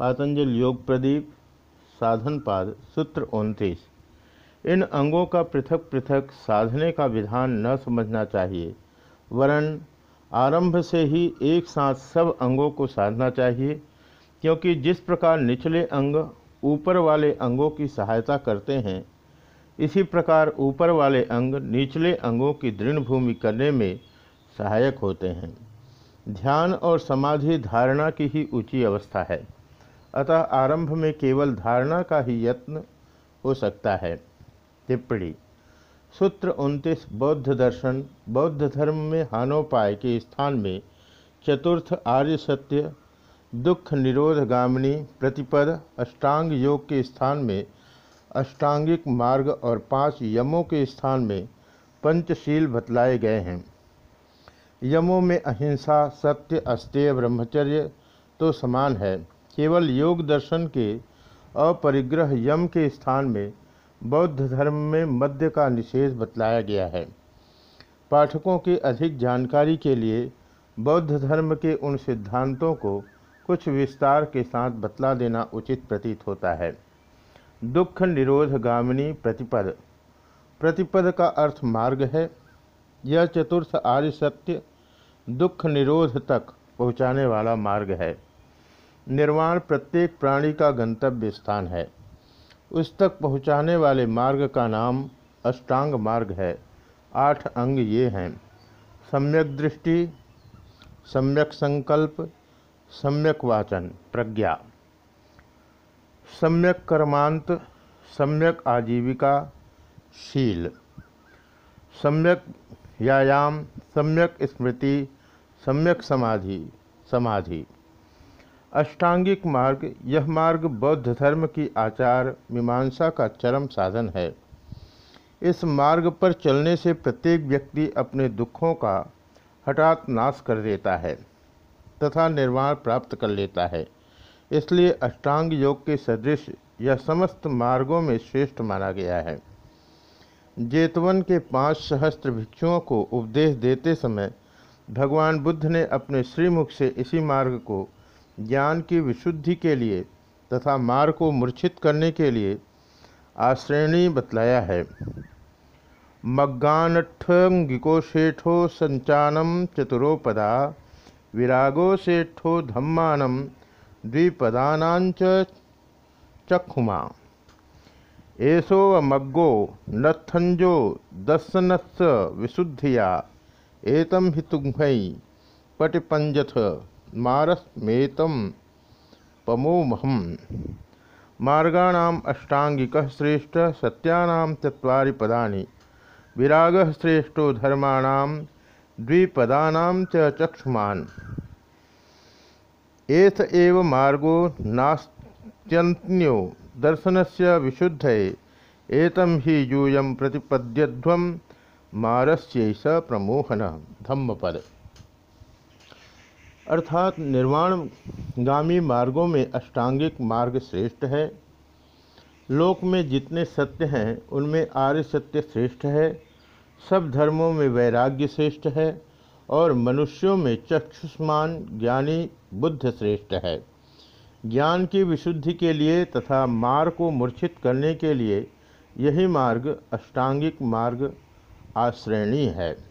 पातंजल योग प्रदीप साधनपाद सूत्र उनतीस। इन अंगों का पृथक पृथक साधने का विधान न समझना चाहिए। वरन, आरंभ से ही एक साथ सब अंगों को साधना चाहिए, क्योंकि जिस प्रकार निचले अंग ऊपर वाले अंगों की सहायता करते हैं, इसी प्रकार ऊपर वाले अंग निचले अंगों की दृढ़ भूमि करने में सहायक होते हैं। ध्यान और समाधि धारणा की ही ऊँची अवस्था है। अतः आरंभ में केवल धारणा का ही यत्न हो सकता है। टिप्पणी, सूत्र उनतीस, बौद्ध दर्शन, बौद्ध धर्म में हानोपाय के स्थान में चतुर्थ आर्य सत्य, दुख निरोध गामिनी, प्रतिपद, अष्टांग योग के स्थान में अष्टांगिक मार्ग और पाँच यमों के स्थान में पंचशील बतलाए गए हैं। यमों में अहिंसा, सत्य, अस्तेय, ब्रह्मचर्य तो समान है। केवल योग दर्शन के अपरिग्रह यम के स्थान में बौद्ध धर्म में मध्य का निषेध बतलाया गया है। पाठकों की अधिक जानकारी के लिए बौद्ध धर्म के उन सिद्धांतों को कुछ विस्तार के साथ बतला देना उचित प्रतीत होता है। दुख निरोध गामिनी प्रतिपद। प्रतिपद का अर्थ मार्ग है। यह चतुर्थ आर्य सत्य दुख निरोध तक पहुँचाने वाला मार्ग है। निर्वाण प्रत्येक प्राणी का गंतव्य स्थान है। उस तक पहुँचाने वाले मार्ग का नाम अष्टांग मार्ग है। आठ अंग ये हैं। सम्यक दृष्टि, सम्यक संकल्प, सम्यक वाचन, प्रज्ञा। सम्यक कर्मांत, सम्यक आजीविका, शील। सम्यक व्यायाम, सम्यक स्मृति, सम्यक समाधि समाधि। अष्टांगिक मार्ग, यह मार्ग बौद्ध धर्म की आचार मीमांसा का चरम साधन है। इस मार्ग पर चलने से प्रत्येक व्यक्ति अपने दुखों का हठात नाश कर देता है तथा निर्वाण प्राप्त कर लेता है। इसलिए अष्टांग योग के सदृश यह समस्त मार्गों में श्रेष्ठ माना गया है। जेतवन के पाँच सहस्त्र भिक्षुओं को उपदेश देते समय भगवान बुद्ध ने अपने श्रीमुख से इसी मार्ग को ज्ञान की विशुद्धि के लिए तथा मार्ग को मूर्छित करने के लिए आश्रेणी बतलाया है। मग्गानठंगिको शेठो संचानम चतुरोपदा, विरागो शेठो धम्मानम द्विपदानांच चक्षुमा एषोऽमग्गो नत्थंजो दस्सनस्स विशुद्धिया, एतम हि पटिपंजथ। मारस्मेतम पमोमहम मार्गाणाम अष्टांगिक श्रेष्ठ, सत्यानाम चत्वारि पदानि। विरागः श्रेष्ठो धर्माणाम द्विपदानाम च चक्षुमान। एथ एव मार्गो नास्त्यन्यो दर्शन से विशुद्ध एतम ही यूयम प्रतिपद्यध्व, मारस्यैष प्रमोहन। धम्मपद। अर्थात निर्वाणगामी मार्गों में अष्टांगिक मार्ग श्रेष्ठ है। लोक में जितने सत्य हैं, उनमें आर्य सत्य श्रेष्ठ है। सब धर्मों में वैराग्य श्रेष्ठ है और मनुष्यों में चक्षुष्मान, ज्ञानी, बुद्ध श्रेष्ठ है। ज्ञान की विशुद्धि के लिए तथा मार्ग को मूर्छित करने के लिए यही मार्ग अष्टांगिक मार्ग आश्रेणी है।